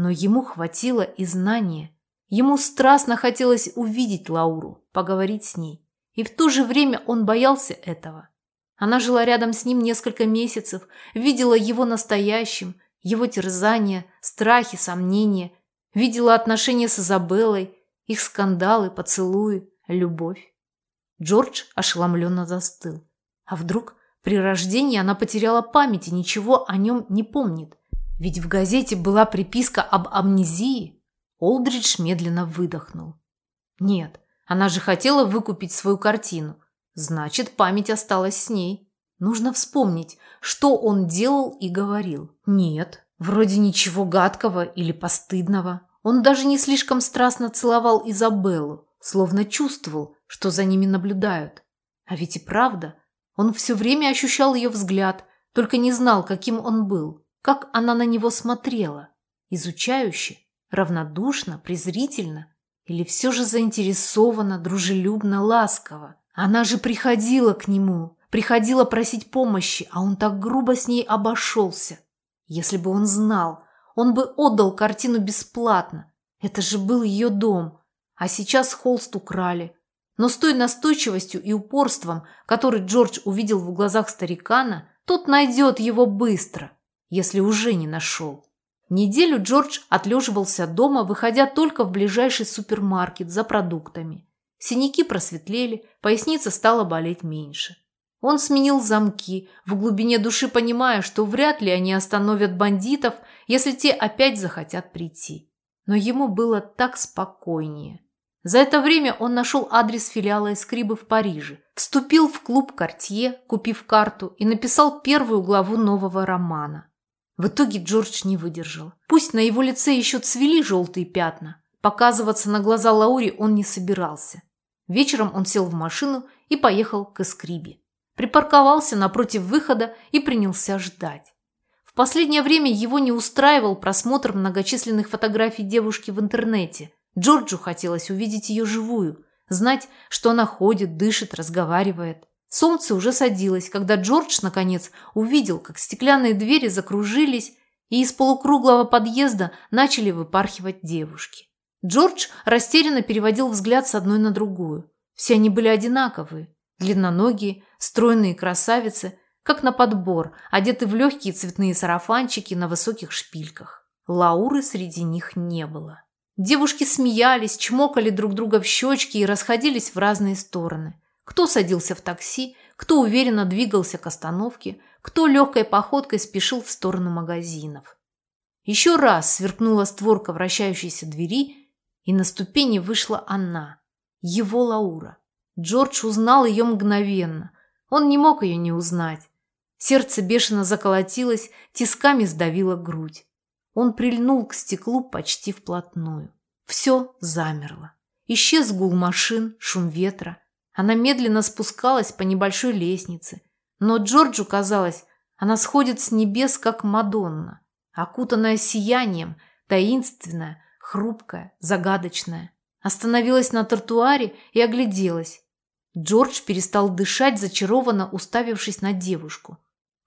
Но ему хватило и знания. Ему страстно хотелось увидеть Лауру, поговорить с ней. И в то же время он боялся этого. Она жила рядом с ним несколько месяцев, видела его настоящим, его терзания, страхи, сомнения, видела отношения с Изабеллой, их скандалы, поцелуи, любовь. Джордж ошеломленно застыл. А вдруг при рождении она потеряла память и ничего о нем не помнит? Ведь в газете была приписка об амнезии. Олдридж медленно выдохнул. Нет, она же хотела выкупить свою картину. Значит, память осталась с ней. Нужно вспомнить, что он делал и говорил. Нет, вроде ничего гадкого или постыдного. Он даже не слишком страстно целовал Изабеллу, словно чувствовал, что за ними наблюдают. А ведь и правда, он все время ощущал ее взгляд, только не знал, каким он был, как она на него смотрела. Изучающе, равнодушно, презрительно или все же заинтересованно, дружелюбно, ласково. Она же приходила к нему, приходила просить помощи, а он так грубо с ней обошелся. Если бы он знал, он бы отдал картину бесплатно. Это же был ее дом. А сейчас холст украли. Но с той настойчивостью и упорством, который Джордж увидел в глазах старикана, тот найдет его быстро, если уже не нашел. Неделю Джордж отлеживался дома, выходя только в ближайший супермаркет за продуктами. Синяки просветлели, поясница стала болеть меньше. Он сменил замки, в глубине души понимая, что вряд ли они остановят бандитов, если те опять захотят прийти. Но ему было так спокойнее. За это время он нашел адрес филиала Эскрибы в Париже, вступил в клуб «Кортье», купив карту, и написал первую главу нового романа. В итоге Джордж не выдержал. Пусть на его лице еще цвели желтые пятна, показываться на глаза Лаури он не собирался. Вечером он сел в машину и поехал к Эскрибе. Припарковался напротив выхода и принялся ждать. В последнее время его не устраивал просмотр многочисленных фотографий девушки в интернете. Джорджу хотелось увидеть ее живую, знать, что она ходит, дышит, разговаривает. Солнце уже садилось, когда Джордж, наконец, увидел, как стеклянные двери закружились, и из полукруглого подъезда начали выпархивать девушки. Джордж растерянно переводил взгляд с одной на другую. Все они были одинаковые. Длинноногие, стройные красавицы, как на подбор, одеты в легкие цветные сарафанчики на высоких шпильках. Лауры среди них не было. Девушки смеялись, чмокали друг друга в щечки и расходились в разные стороны. Кто садился в такси, кто уверенно двигался к остановке, кто легкой походкой спешил в сторону магазинов. Еще раз сверкнула створка вращающейся двери, и на ступени вышла она, его Лаура. Джордж узнал ее мгновенно. Он не мог ее не узнать. Сердце бешено заколотилось, тисками сдавило грудь. Он прильнул к стеклу почти вплотную. Все замерло. Исчез гул машин, шум ветра. Она медленно спускалась по небольшой лестнице. Но Джорджу казалось, она сходит с небес, как Мадонна, окутанная сиянием, таинственная, хрупкая, загадочная. Остановилась на тротуаре и огляделась. Джордж перестал дышать, зачарованно уставившись на девушку.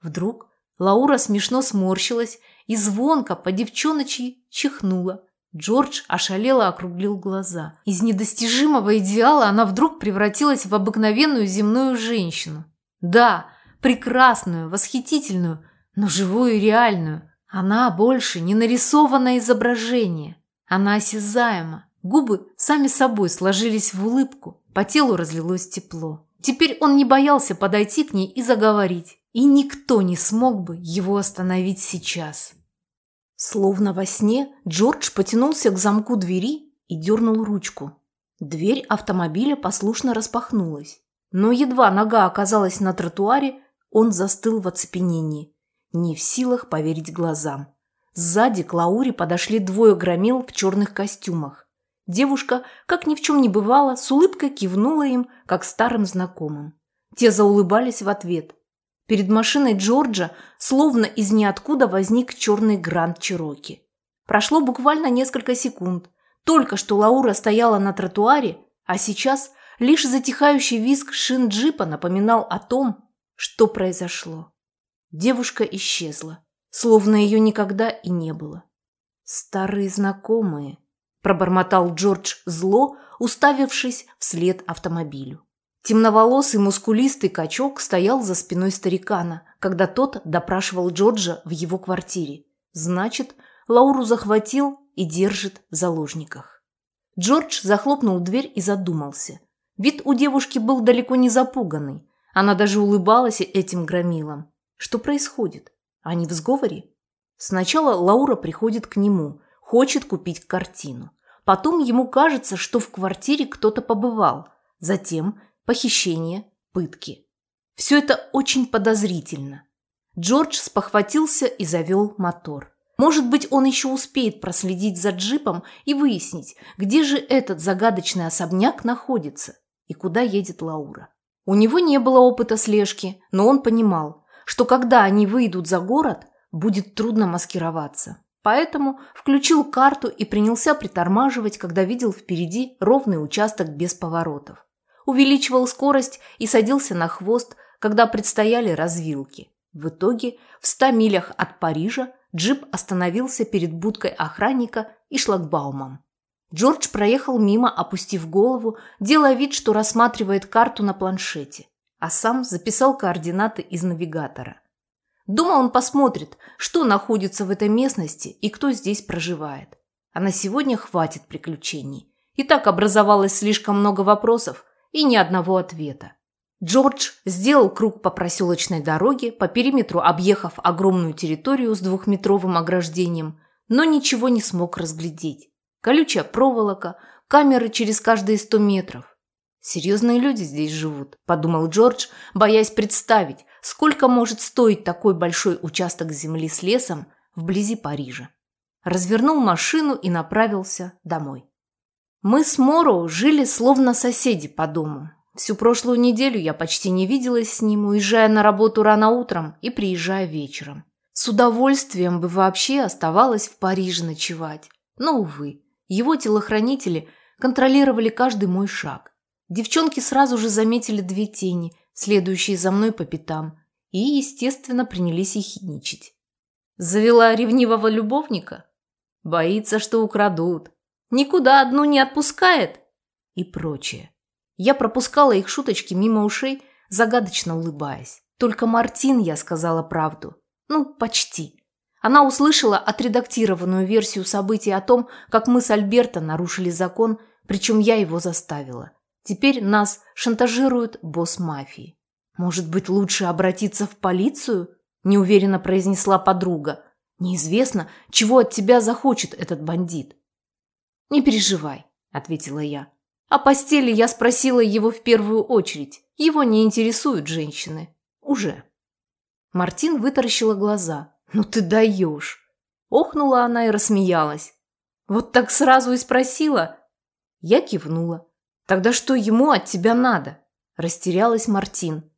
Вдруг Лаура смешно сморщилась и звонко по девчоночьи чихнула. Джордж ошалело округлил глаза. Из недостижимого идеала она вдруг превратилась в обыкновенную земную женщину. Да, прекрасную, восхитительную, но живую и реальную. Она больше не нарисованное изображение. Она осязаема. Губы сами собой сложились в улыбку. По телу разлилось тепло. Теперь он не боялся подойти к ней и заговорить. И никто не смог бы его остановить сейчас. Словно во сне Джордж потянулся к замку двери и дернул ручку. Дверь автомобиля послушно распахнулась. Но едва нога оказалась на тротуаре, он застыл в оцепенении, не в силах поверить глазам. Сзади к Лауре подошли двое громил в черных костюмах. Девушка, как ни в чем не бывало, с улыбкой кивнула им, как старым знакомым. Те заулыбались в ответ. Перед машиной Джорджа словно из ниоткуда возник черный гранд Чироки. Прошло буквально несколько секунд. Только что Лаура стояла на тротуаре, а сейчас лишь затихающий визг шин джипа напоминал о том, что произошло. Девушка исчезла словно ее никогда и не было. «Старые знакомые», – пробормотал Джордж зло, уставившись вслед автомобилю. Темноволосый мускулистый качок стоял за спиной старикана, когда тот допрашивал Джорджа в его квартире. Значит, Лауру захватил и держит в заложниках. Джордж захлопнул дверь и задумался. Вид у девушки был далеко не запуганный. Она даже улыбалась этим громилам. Что происходит? Они в сговоре? Сначала Лаура приходит к нему, хочет купить картину. Потом ему кажется, что в квартире кто-то побывал. Затем похищение, пытки. Все это очень подозрительно. Джордж спохватился и завел мотор. Может быть, он еще успеет проследить за джипом и выяснить, где же этот загадочный особняк находится и куда едет Лаура. У него не было опыта слежки, но он понимал, что когда они выйдут за город, будет трудно маскироваться. Поэтому включил карту и принялся притормаживать, когда видел впереди ровный участок без поворотов. Увеличивал скорость и садился на хвост, когда предстояли развилки. В итоге в 100 милях от Парижа джип остановился перед будкой охранника и шлагбаумом. Джордж проехал мимо, опустив голову, делая вид, что рассматривает карту на планшете, а сам записал координаты из навигатора. Думал, он посмотрит, что находится в этой местности и кто здесь проживает. А на сегодня хватит приключений. И так образовалось слишком много вопросов и ни одного ответа. Джордж сделал круг по проселочной дороге, по периметру объехав огромную территорию с двухметровым ограждением, но ничего не смог разглядеть. Колючая проволока, камеры через каждые сто метров. «Серьезные люди здесь живут», – подумал Джордж, боясь представить, сколько может стоить такой большой участок земли с лесом вблизи Парижа. Развернул машину и направился домой. Мы с Моро жили словно соседи по дому. Всю прошлую неделю я почти не виделась с ним, уезжая на работу рано утром и приезжая вечером. С удовольствием бы вообще оставалась в Париже ночевать. Но, увы, его телохранители контролировали каждый мой шаг. Девчонки сразу же заметили две тени, следующие за мной по пятам, и, естественно, принялись ехидничать. Завела ревнивого любовника? Боится, что украдут. Никуда одну не отпускает? И прочее. Я пропускала их шуточки мимо ушей, загадочно улыбаясь. Только Мартин я сказала правду. Ну, почти. Она услышала отредактированную версию событий о том, как мы с Альберто нарушили закон, причем я его заставила. Теперь нас шантажирует босс мафии. Может быть, лучше обратиться в полицию? Неуверенно произнесла подруга. Неизвестно, чего от тебя захочет этот бандит. Не переживай, ответила я. О постели я спросила его в первую очередь. Его не интересуют женщины. Уже. Мартин вытаращила глаза. «Ну ты даешь!» Охнула она и рассмеялась. «Вот так сразу и спросила?» Я кивнула. Тогда что ему от тебя надо? Растерялась Мартин.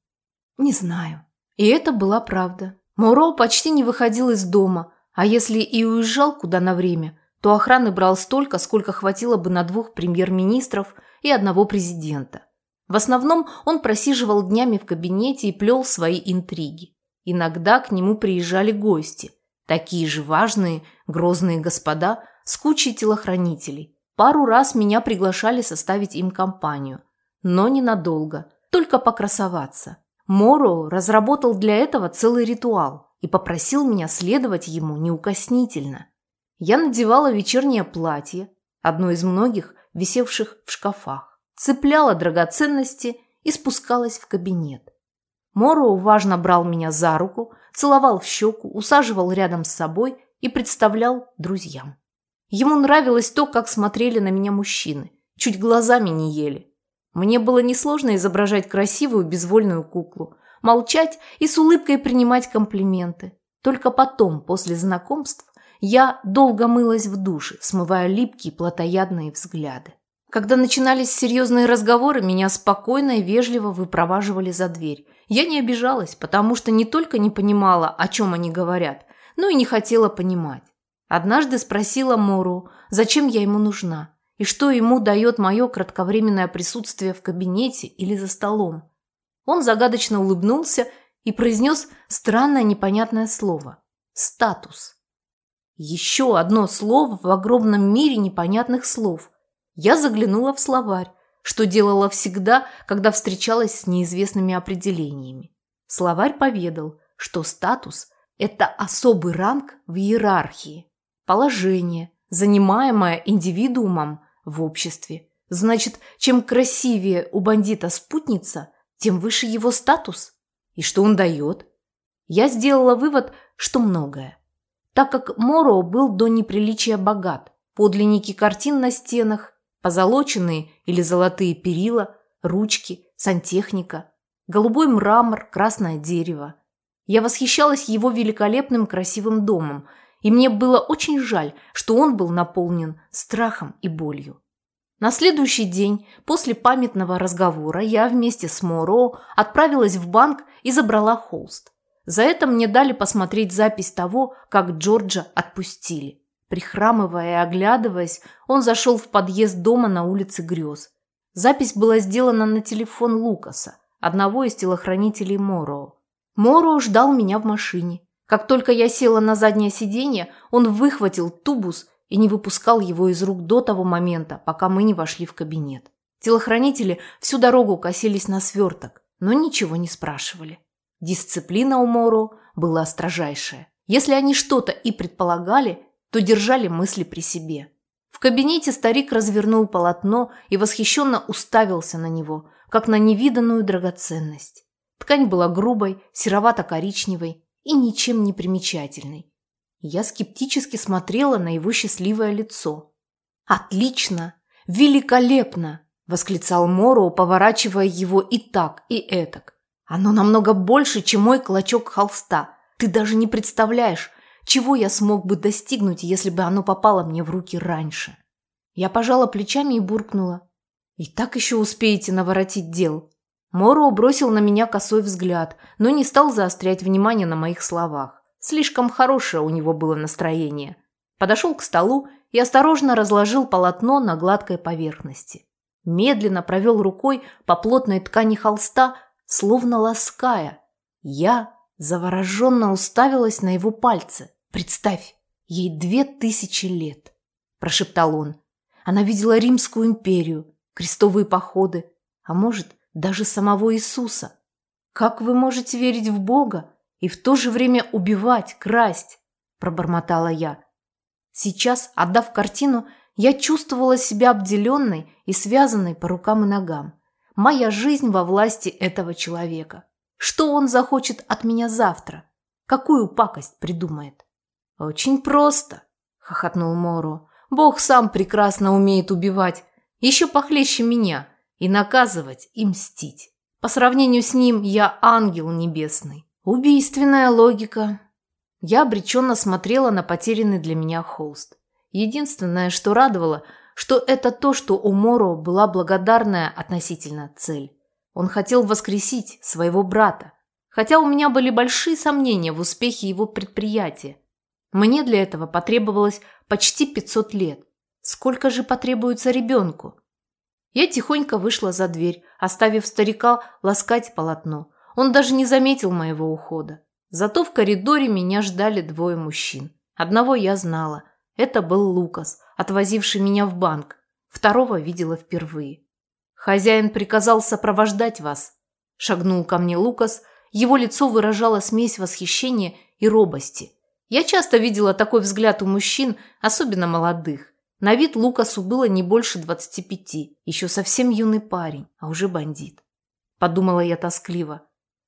Не знаю. И это была правда. Моро почти не выходил из дома, а если и уезжал куда на время, то охраны брал столько, сколько хватило бы на двух премьер-министров и одного президента. В основном он просиживал днями в кабинете и плел свои интриги. Иногда к нему приезжали гости, такие же важные, грозные господа с кучей телохранителей, Пару раз меня приглашали составить им компанию, но ненадолго, только покрасоваться. Моро разработал для этого целый ритуал и попросил меня следовать ему неукоснительно. Я надевала вечернее платье, одно из многих, висевших в шкафах, цепляла драгоценности и спускалась в кабинет. Моро важно брал меня за руку, целовал в щеку, усаживал рядом с собой и представлял друзьям. Ему нравилось то, как смотрели на меня мужчины. Чуть глазами не ели. Мне было несложно изображать красивую безвольную куклу, молчать и с улыбкой принимать комплименты. Только потом, после знакомств, я долго мылась в душе, смывая липкие плотоядные взгляды. Когда начинались серьезные разговоры, меня спокойно и вежливо выпроваживали за дверь. Я не обижалась, потому что не только не понимала, о чем они говорят, но и не хотела понимать. Однажды спросила Мору, зачем я ему нужна, и что ему дает мое кратковременное присутствие в кабинете или за столом. Он загадочно улыбнулся и произнес странное непонятное слово – статус. Еще одно слово в огромном мире непонятных слов. Я заглянула в словарь, что делала всегда, когда встречалась с неизвестными определениями. Словарь поведал, что статус – это особый ранг в иерархии, положение, занимаемое индивидуумом в обществе. Значит, чем красивее у бандита спутница, тем выше его статус. И что он дает? Я сделала вывод, что многое. Так как Моро был до неприличия богат, подлинники картин на стенах, позолоченные или золотые перила, ручки, сантехника, голубой мрамор, красное дерево. Я восхищалась его великолепным красивым домом, и мне было очень жаль, что он был наполнен страхом и болью. На следующий день, после памятного разговора, я вместе с Моро отправилась в банк и забрала холст. За это мне дали посмотреть запись того, как Джорджа отпустили. Прихрамывая и оглядываясь, он зашел в подъезд дома на улице Грез. Запись была сделана на телефон Лукаса, одного из телохранителей Мороу. Мороу ждал меня в машине. Как только я села на заднее сиденье, он выхватил тубус и не выпускал его из рук до того момента, пока мы не вошли в кабинет. Телохранители всю дорогу косились на сверток, но ничего не спрашивали. Дисциплина у Моро была строжайшая. Если они что-то и предполагали, то держали мысли при себе. В кабинете старик развернул полотно и восхищенно уставился на него, как на невиданную драгоценность. Ткань была грубой, серовато-коричневой и ничем не примечательной. Я скептически смотрела на его счастливое лицо. «Отлично! Великолепно!» – восклицал Моро, поворачивая его и так, и этак. «Оно намного больше, чем мой клочок холста. Ты даже не представляешь, чего я смог бы достигнуть, если бы оно попало мне в руки раньше? Я пожала плечами и буркнула. И так еще успеете наворотить дел. Моро бросил на меня косой взгляд, но не стал заострять внимание на моих словах. Слишком хорошее у него было настроение. Подошел к столу и осторожно разложил полотно на гладкой поверхности. Медленно провел рукой по плотной ткани холста, словно лаская. Я завороженно уставилась на его пальцы. «Представь, ей две тысячи лет», – прошептал он. «Она видела Римскую империю, крестовые походы, а может, даже самого Иисуса. Как вы можете верить в Бога и в то же время убивать, красть?» – пробормотала я. Сейчас, отдав картину, я чувствовала себя обделенной и связанной по рукам и ногам. Моя жизнь во власти этого человека. Что он захочет от меня завтра? Какую пакость придумает? Очень просто, хохотнул Моро. Бог сам прекрасно умеет убивать, еще похлеще меня, и наказывать, и мстить. По сравнению с ним я ангел небесный. Убийственная логика. Я обреченно смотрела на потерянный для меня холст. Единственное, что радовало, что это то, что у Моро была благодарная относительно цель. Он хотел воскресить своего брата, хотя у меня были большие сомнения в успехе его предприятия. Мне для этого потребовалось почти 500 лет. Сколько же потребуется ребенку? Я тихонько вышла за дверь, оставив старика ласкать полотно. Он даже не заметил моего ухода. Зато в коридоре меня ждали двое мужчин. Одного я знала. Это был Лукас, отвозивший меня в банк. Второго видела впервые. «Хозяин приказал сопровождать вас», – шагнул ко мне Лукас. Его лицо выражало смесь восхищения и робости. Я часто видела такой взгляд у мужчин, особенно молодых. На вид Лукасу было не больше 25, еще совсем юный парень, а уже бандит. Подумала я тоскливо.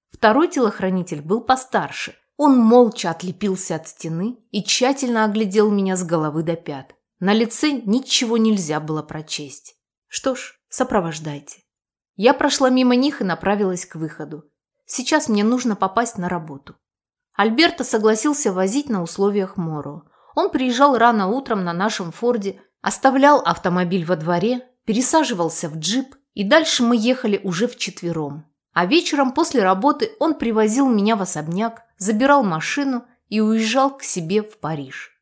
Второй телохранитель был постарше. Он молча отлепился от стены и тщательно оглядел меня с головы до пят. На лице ничего нельзя было прочесть. Что ж, Сопровождайте. Я прошла мимо них и направилась к выходу. Сейчас мне нужно попасть на работу. Альберто согласился возить на условиях Моро. Он приезжал рано утром на нашем Форде, оставлял автомобиль во дворе, пересаживался в джип, и дальше мы ехали уже вчетвером. А вечером после работы он привозил меня в особняк, забирал машину и уезжал к себе в Париж.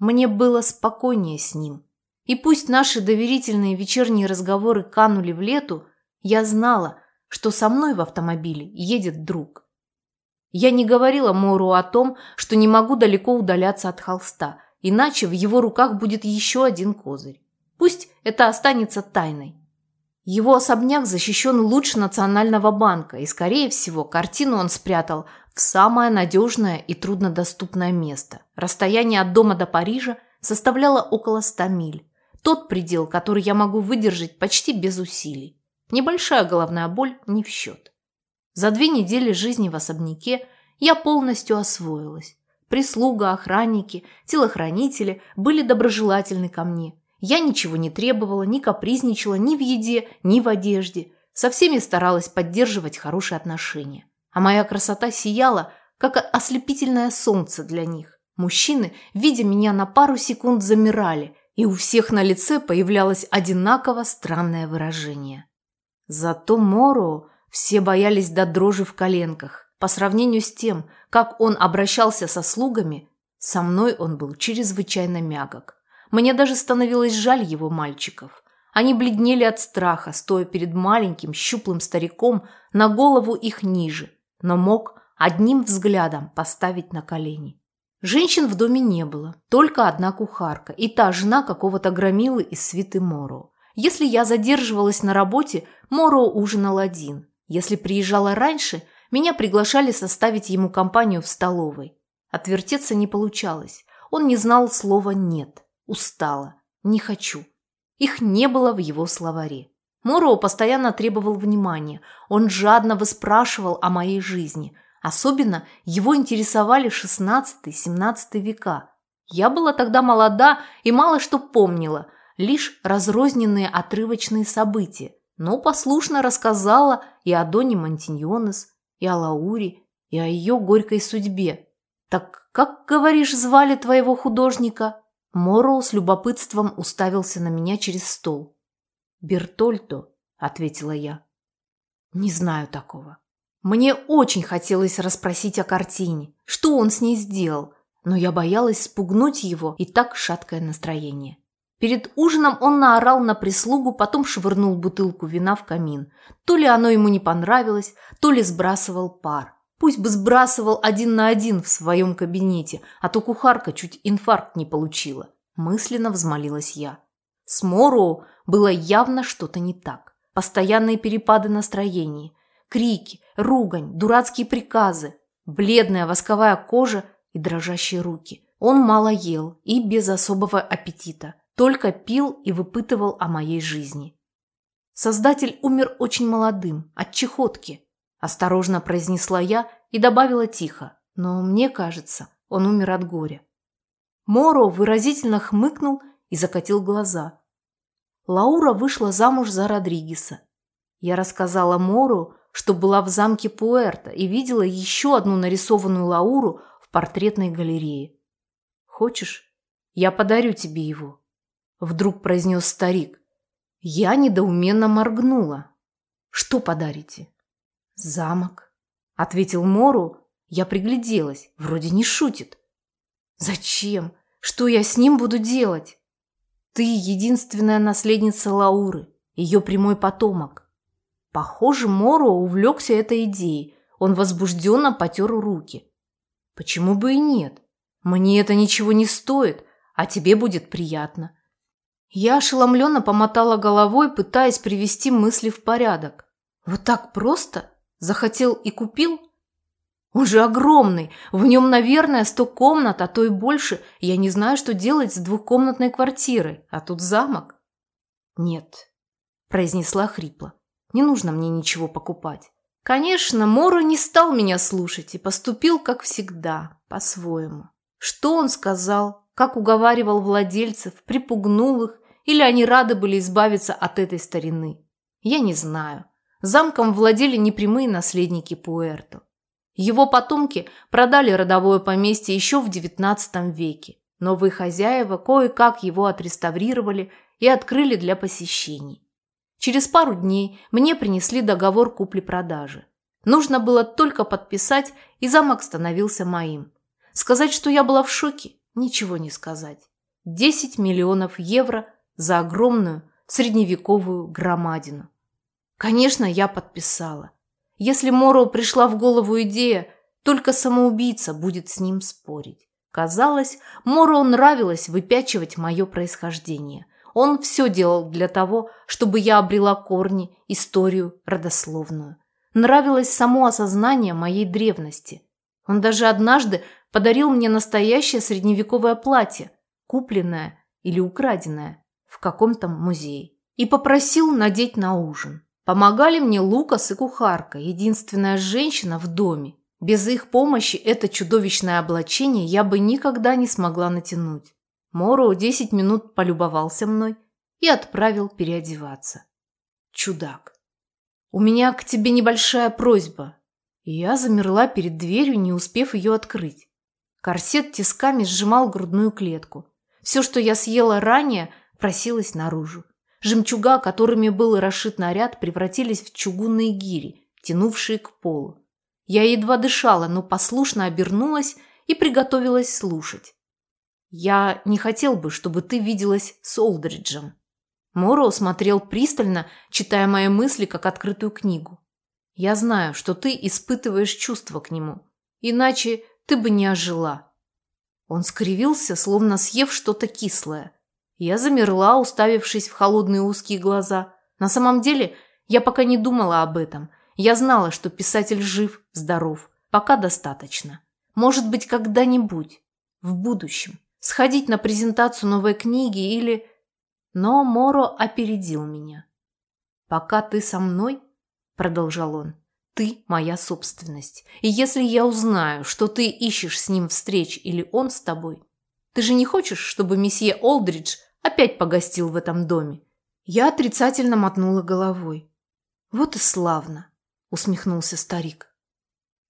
Мне было спокойнее с ним. И пусть наши доверительные вечерние разговоры канули в лету, я знала, что со мной в автомобиле едет друг. Я не говорила Мору о том, что не могу далеко удаляться от холста, иначе в его руках будет еще один козырь. Пусть это останется тайной. Его особняк защищен лучше Национального банка, и, скорее всего, картину он спрятал в самое надежное и труднодоступное место. Расстояние от дома до Парижа составляло около ста миль. Тот предел, который я могу выдержать почти без усилий. Небольшая головная боль не в счет. За две недели жизни в особняке я полностью освоилась. Прислуга, охранники, телохранители были доброжелательны ко мне. Я ничего не требовала, не капризничала ни в еде, ни в одежде. Со всеми старалась поддерживать хорошие отношения. А моя красота сияла, как ослепительное солнце для них. Мужчины, видя меня на пару секунд, замирали, и у всех на лице появлялось одинаково странное выражение. Зато Моро все боялись до дрожи в коленках. По сравнению с тем, как он обращался со слугами, со мной он был чрезвычайно мягок. Мне даже становилось жаль его мальчиков. Они бледнели от страха, стоя перед маленьким, щуплым стариком на голову их ниже, но мог одним взглядом поставить на колени. Женщин в доме не было, только одна кухарка и та жена какого-то громилы из свиты Моро. Если я задерживалась на работе, Моро ужинал один. Если приезжала раньше, меня приглашали составить ему компанию в столовой. Отвертеться не получалось. Он не знал слова «нет». Устала. Не хочу. Их не было в его словаре. Моро постоянно требовал внимания. Он жадно выспрашивал о моей жизни. Особенно его интересовали XVI-XVII века. Я была тогда молода и мало что помнила, лишь разрозненные отрывочные события, но послушно рассказала и о Доне Монтиньонес, и о Лауре, и о ее горькой судьбе. «Так как, говоришь, звали твоего художника?» Мороу с любопытством уставился на меня через стол. «Бертольто», — ответила я. «Не знаю такого. Мне очень хотелось расспросить о картине, что он с ней сделал, но я боялась спугнуть его и так шаткое настроение. Перед ужином он наорал на прислугу, потом швырнул бутылку вина в камин. То ли оно ему не понравилось, то ли сбрасывал пар. Пусть бы сбрасывал один на один в своем кабинете, а то кухарка чуть инфаркт не получила. Мысленно взмолилась я. С Мороу было явно что-то не так. Постоянные перепады настроений, крики, ругань, дурацкие приказы, бледная восковая кожа и дрожащие руки. Он мало ел и без особого аппетита, только пил и выпытывал о моей жизни. Создатель умер очень молодым, от чехотки. Осторожно произнесла я и добавила тихо. Но мне кажется, он умер от горя. Моро выразительно хмыкнул и закатил глаза. Лаура вышла замуж за Родригеса. Я рассказала Мору, что была в замке Пуэрто и видела еще одну нарисованную Лауру в портретной галерее. «Хочешь, я подарю тебе его?» Вдруг произнес старик. Я недоуменно моргнула. «Что подарите?» «Замок», — ответил Мору. Я пригляделась, вроде не шутит. «Зачем? Что я с ним буду делать?» «Ты единственная наследница Лауры, ее прямой потомок». Похоже, Моро увлекся этой идеей. Он возбужденно потер руки. «Почему бы и нет? Мне это ничего не стоит, а тебе будет приятно». Я ошеломленно помотала головой, пытаясь привести мысли в порядок. «Вот так просто?» Захотел и купил? Он же огромный. В нем, наверное, сто комнат, а то и больше. Я не знаю, что делать с двухкомнатной квартирой. А тут замок. Нет, произнесла хрипло. Не нужно мне ничего покупать. Конечно, Мора не стал меня слушать и поступил, как всегда, по-своему. Что он сказал, как уговаривал владельцев, припугнул их, или они рады были избавиться от этой старины? Я не знаю. Замком владели непрямые наследники Пуэрто. Его потомки продали родовое поместье еще в XIX веке. Новые хозяева кое-как его отреставрировали и открыли для посещений. Через пару дней мне принесли договор купли-продажи. Нужно было только подписать, и замок становился моим. Сказать, что я была в шоке, ничего не сказать. 10 миллионов евро за огромную средневековую громадину. Конечно, я подписала. Если Моро пришла в голову идея, только самоубийца будет с ним спорить. Казалось, Моро нравилось выпячивать мое происхождение. Он все делал для того, чтобы я обрела корни, историю, родословную. Нравилось само осознание моей древности. Он даже однажды подарил мне настоящее средневековое платье, купленное или украденное в каком-то музее, и попросил надеть на ужин. Помогали мне Лукас и кухарка, единственная женщина в доме. Без их помощи это чудовищное облачение я бы никогда не смогла натянуть. Моро десять минут полюбовался мной и отправил переодеваться. Чудак. «У меня к тебе небольшая просьба». Я замерла перед дверью, не успев ее открыть. Корсет тисками сжимал грудную клетку. Все, что я съела ранее, просилось наружу. Жемчуга, которыми был расшит наряд, превратились в чугунные гири, тянувшие к полу. Я едва дышала, но послушно обернулась и приготовилась слушать. «Я не хотел бы, чтобы ты виделась с Олдриджем». Моро смотрел пристально, читая мои мысли как открытую книгу. «Я знаю, что ты испытываешь чувства к нему, иначе ты бы не ожила». Он скривился, словно съев что-то кислое. Я замерла, уставившись в холодные узкие глаза. На самом деле, я пока не думала об этом. Я знала, что писатель жив, здоров. Пока достаточно. Может быть, когда-нибудь. В будущем. Сходить на презентацию новой книги или... Но Моро опередил меня. «Пока ты со мной, — продолжал он, — ты моя собственность. И если я узнаю, что ты ищешь с ним встреч или он с тобой, ты же не хочешь, чтобы месье Олдридж опять погостил в этом доме. Я отрицательно мотнула головой. Вот и славно, усмехнулся старик.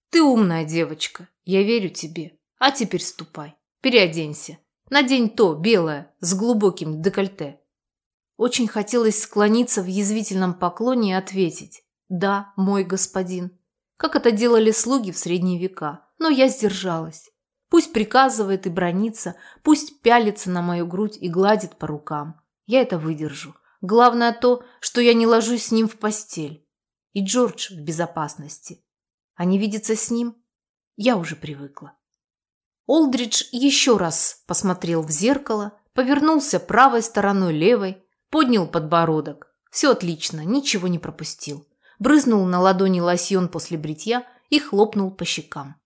Ты умная девочка, я верю тебе. А теперь ступай, переоденься. Надень то, белое, с глубоким декольте. Очень хотелось склониться в язвительном поклоне и ответить «Да, мой господин», как это делали слуги в средние века, но я сдержалась. Пусть приказывает и бронится, пусть пялится на мою грудь и гладит по рукам. Я это выдержу. Главное то, что я не ложусь с ним в постель. И Джордж в безопасности. А не видеться с ним я уже привыкла. Олдридж еще раз посмотрел в зеркало, повернулся правой стороной левой, поднял подбородок. Все отлично, ничего не пропустил. Брызнул на ладони лосьон после бритья и хлопнул по щекам.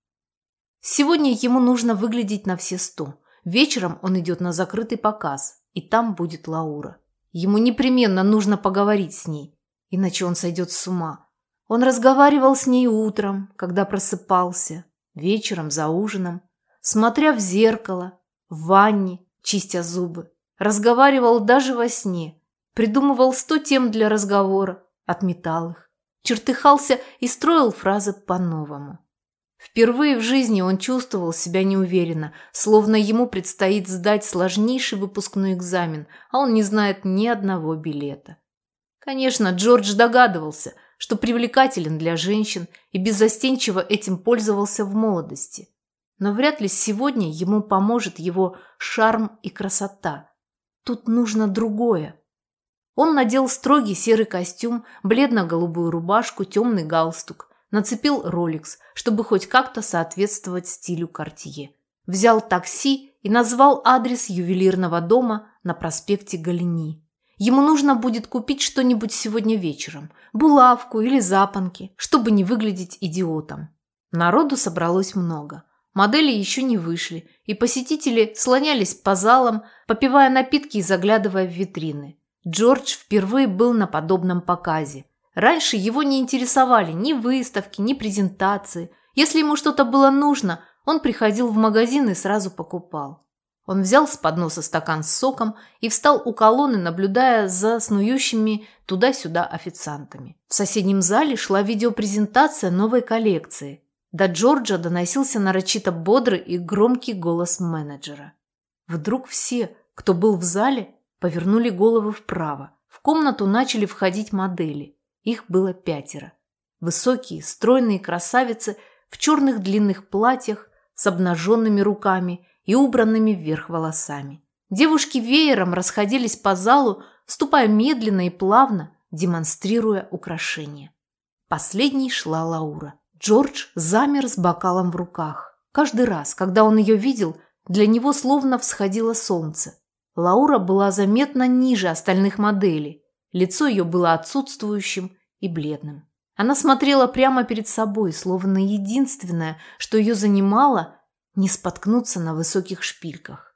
Сегодня ему нужно выглядеть на все сто. Вечером он идет на закрытый показ, и там будет Лаура. Ему непременно нужно поговорить с ней, иначе он сойдет с ума. Он разговаривал с ней утром, когда просыпался, вечером за ужином, смотря в зеркало, в ванне, чистя зубы. Разговаривал даже во сне, придумывал сто тем для разговора, отметал их, чертыхался и строил фразы по-новому. Впервые в жизни он чувствовал себя неуверенно, словно ему предстоит сдать сложнейший выпускной экзамен, а он не знает ни одного билета. Конечно, Джордж догадывался, что привлекателен для женщин и беззастенчиво этим пользовался в молодости. Но вряд ли сегодня ему поможет его шарм и красота. Тут нужно другое. Он надел строгий серый костюм, бледно-голубую рубашку, темный галстук – Нацепил роликс, чтобы хоть как-то соответствовать стилю Кортье. Взял такси и назвал адрес ювелирного дома на проспекте Галини. Ему нужно будет купить что-нибудь сегодня вечером, булавку или запонки, чтобы не выглядеть идиотом. Народу собралось много. Модели еще не вышли, и посетители слонялись по залам, попивая напитки и заглядывая в витрины. Джордж впервые был на подобном показе – Раньше его не интересовали ни выставки, ни презентации. Если ему что-то было нужно, он приходил в магазин и сразу покупал. Он взял с подноса стакан с соком и встал у колонны, наблюдая за снующими туда-сюда официантами. В соседнем зале шла видеопрезентация новой коллекции. До Джорджа доносился нарочито бодрый и громкий голос менеджера. Вдруг все, кто был в зале, повернули головы вправо. В комнату начали входить модели. Их было пятеро. Высокие, стройные красавицы в черных длинных платьях с обнаженными руками и убранными вверх волосами. Девушки веером расходились по залу, ступая медленно и плавно, демонстрируя украшения. Последней шла Лаура. Джордж замер с бокалом в руках. Каждый раз, когда он ее видел, Для него словно всходило солнце. Лаура была заметно ниже остальных моделей. Лицо ее было отсутствующим и бледным. Она смотрела прямо перед собой, словно единственное, что ее занимало, не споткнуться на высоких шпильках.